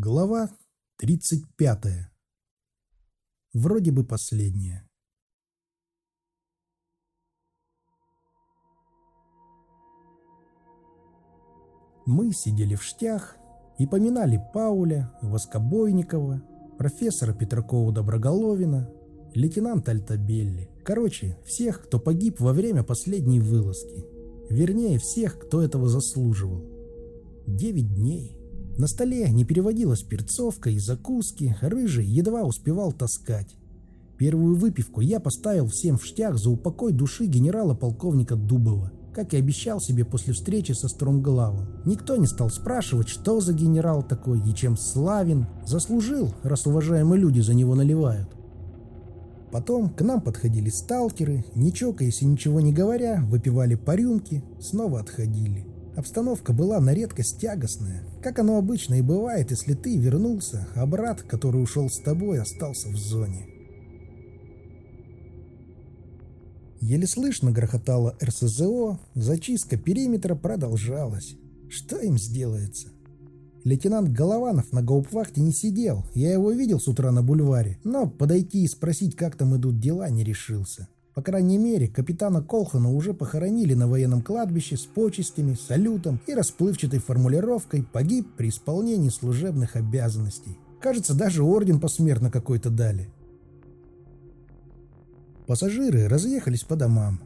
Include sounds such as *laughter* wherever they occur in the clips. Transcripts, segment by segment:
Глава 35. Вроде бы последняя. Мы сидели в штях и поминали Пауля, Воскобойникова, профессора Петракова-Доброголовина, лейтенанта Альтабелли. Короче, всех, кто погиб во время последней вылазки. Вернее, всех, кто этого заслуживал. Девять дней. На столе не переводилась перцовка и закуски, рыжий едва успевал таскать. Первую выпивку я поставил всем в штях за упокой души генерала-полковника Дубова, как и обещал себе после встречи со Стромглавом. Никто не стал спрашивать, что за генерал такой и чем славен. Заслужил, раз уважаемые люди за него наливают. Потом к нам подходили сталкеры, не чокаясь и ничего не говоря, выпивали по рюмке, снова отходили. Обстановка была на редкость тягостная, как оно обычно и бывает, если ты вернулся, а брат, который ушел с тобой, остался в зоне. Еле слышно грохотало РСЗО, зачистка периметра продолжалась. Что им сделается? Лейтенант Голованов на гауптвахте не сидел, я его видел с утра на бульваре, но подойти и спросить, как там идут дела, не решился. По крайней мере, капитана Колхана уже похоронили на военном кладбище с почестями, салютом и расплывчатой формулировкой «погиб при исполнении служебных обязанностей». Кажется, даже орден посмертно какой-то дали. Пассажиры разъехались по домам.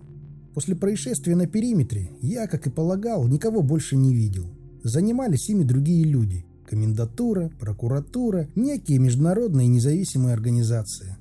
После происшествия на периметре я, как и полагал, никого больше не видел. Занимались ими другие люди. Комендатура, прокуратура, некие международные независимые организации.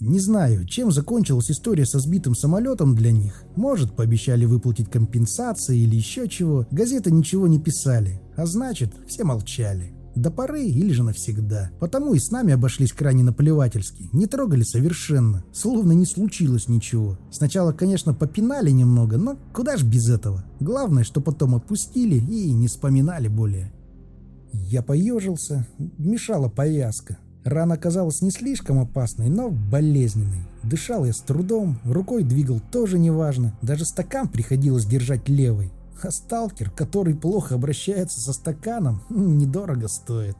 Не знаю, чем закончилась история со сбитым самолетом для них. Может, пообещали выплатить компенсации или еще чего. Газеты ничего не писали. А значит, все молчали. До поры или же навсегда. Потому и с нами обошлись крайне наплевательски. Не трогали совершенно. Словно не случилось ничего. Сначала, конечно, попинали немного, но куда ж без этого. Главное, что потом отпустили и не вспоминали более. Я поежился. Мешала повязка. Рана казалась не слишком опасной, но болезненной. Дышал я с трудом, рукой двигал тоже неважно, даже стакан приходилось держать левой. А сталкер, который плохо обращается со стаканом, *laughs* недорого стоит.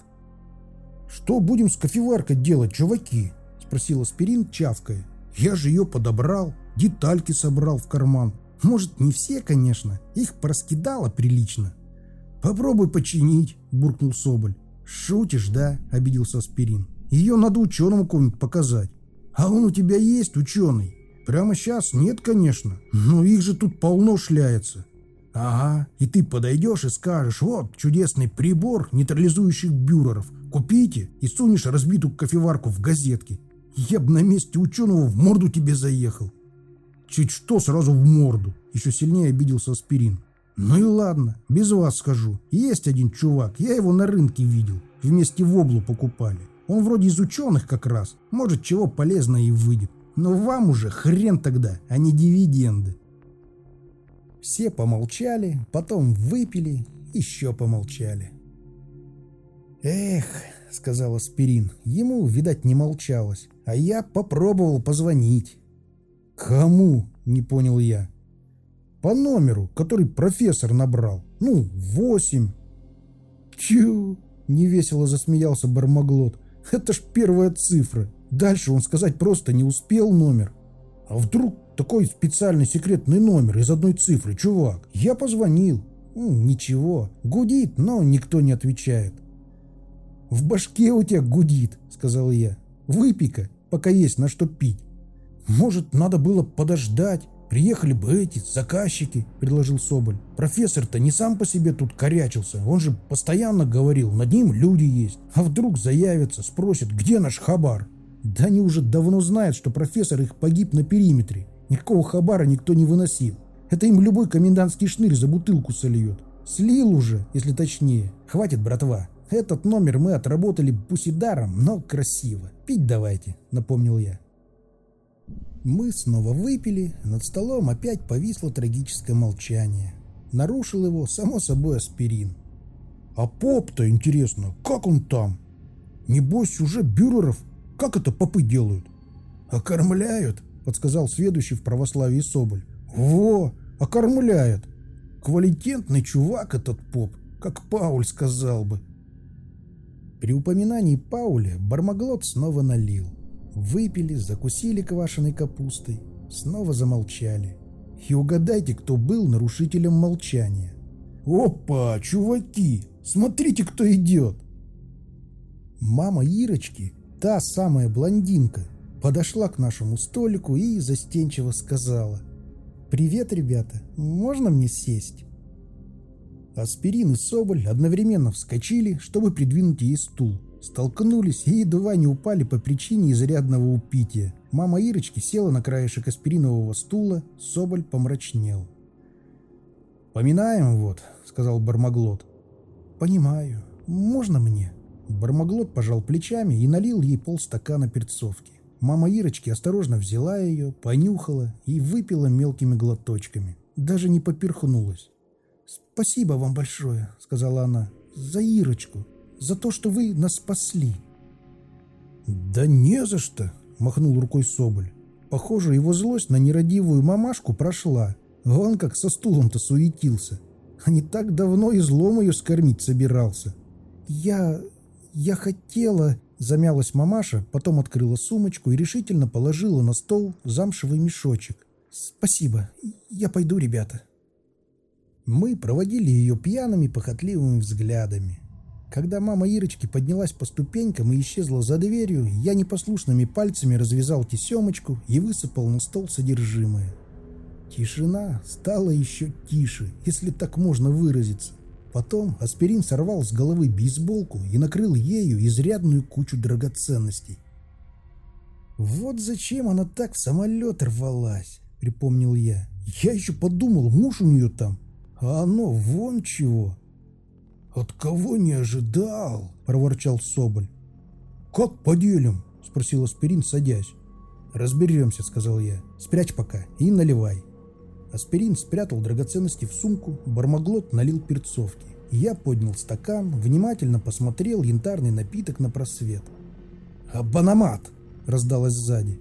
«Что будем с кофеваркой делать, чуваки?» – спросил Аспирин, чавкая. «Я же ее подобрал, детальки собрал в карман. Может, не все, конечно, их пораскидало прилично». «Попробуй починить», – буркнул Соболь. «Шутишь, да?» – обиделся Аспирин. Ее надо ученому кому-нибудь показать. А он у тебя есть, ученый? Прямо сейчас нет, конечно. Но их же тут полно шляется. Ага, и ты подойдешь и скажешь, вот чудесный прибор нейтрализующих бюреров. Купите и сунешь разбитую кофеварку в газетке. Я бы на месте ученого в морду тебе заехал. Чуть что, сразу в морду. Еще сильнее обиделся аспирин. Ну и ладно, без вас скажу. Есть один чувак, я его на рынке видел. Вместе в облу покупали. Он вроде из ученых как раз. Может, чего полезного и выйдет. Но вам уже хрен тогда, а не дивиденды. Все помолчали, потом выпили, еще помолчали. «Эх», — сказал Аспирин, — ему, видать, не молчалось. А я попробовал позвонить. «Кому?» — не понял я. «По номеру, который профессор набрал. Ну, восемь». «Чу!» — невесело засмеялся Бармаглот. *laughs* Это ж первая цифра. Дальше он сказать просто не успел номер. А вдруг такой специальный секретный номер из одной цифры, чувак? Я позвонил. Ничего. Гудит, но никто не отвечает. «В башке у тебя гудит», — сказал я. «Выпей-ка, пока есть на что пить. Может, надо было подождать, «Приехали бы эти, заказчики», — предложил Соболь. «Профессор-то не сам по себе тут корячился, он же постоянно говорил, над ним люди есть. А вдруг заявятся, спросят, где наш хабар?» Да они уже давно знают, что профессор их погиб на периметре. Никакого хабара никто не выносил. Это им любой комендантский шнырь за бутылку сольет. Слил уже, если точнее. Хватит, братва. Этот номер мы отработали пусть и даром, но красиво. Пить давайте, напомнил я. Мы снова выпили, над столом опять повисло трагическое молчание. Нарушил его, само собой, аспирин. А поп-то, интересно, как он там? Небось, уже бюреров, как это попы делают? Окормляют, подсказал следующий в православии Соболь. Во, окормляют. Квалитентный чувак этот поп, как Пауль сказал бы. При упоминании Пауля Бармаглот снова налил. Выпили, закусили квашеной капустой, снова замолчали. И угадайте, кто был нарушителем молчания. «Опа, чуваки, смотрите, кто идет!» Мама Ирочки, та самая блондинка, подошла к нашему столику и застенчиво сказала. «Привет, ребята, можно мне сесть?» Аспирин и Соболь одновременно вскочили, чтобы придвинуть ей стул. Столкнулись и едва не упали по причине изрядного упития. Мама Ирочки села на краешек аспиринового стула, Соболь помрачнел. «Поминаем вот», — сказал Бармаглот. «Понимаю. Можно мне?» Бармаглот пожал плечами и налил ей полстакана перцовки. Мама Ирочки осторожно взяла ее, понюхала и выпила мелкими глоточками. Даже не поперхнулась. «Спасибо вам большое», — сказала она, — «за Ирочку, за то, что вы нас спасли». «Да не за что», — махнул рукой Соболь. Похоже, его злость на нерадивую мамашку прошла. Он как со стулом-то суетился. А не так давно и злом ее скормить собирался. «Я... я хотела...» Замялась мамаша, потом открыла сумочку и решительно положила на стол замшевый мешочек. «Спасибо. Я пойду, ребята». Мы проводили ее пьяными, похотливыми взглядами. Когда мама Ирочки поднялась по ступенькам и исчезла за дверью, я непослушными пальцами развязал тесемочку и высыпал на стол содержимое. Тишина стала еще тише, если так можно выразиться. Потом аспирин сорвал с головы бейсболку и накрыл ею изрядную кучу драгоценностей. «Вот зачем она так в самолет рвалась», — припомнил я. «Я еще подумал, муж у нее там, а оно вон чего». «От кого не ожидал?» — проворчал Соболь. «Как поделим?» — спросил Аспирин, садясь. «Разберемся», — сказал я. «Спрячь пока и наливай». Аспирин спрятал драгоценности в сумку, Бармаглот налил перцовки. Я поднял стакан, внимательно посмотрел янтарный напиток на просвет. «Абанамат!» — раздалось сзади.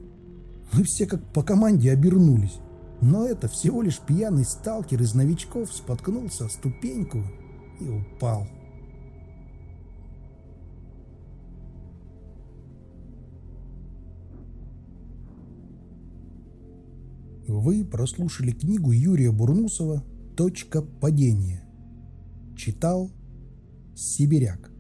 Мы все как по команде обернулись. Но это всего лишь пьяный сталкер из новичков споткнулся о ступеньку и упал. Вы прослушали книгу Юрия Бурнусова «Точка падения». Читал Сибиряк.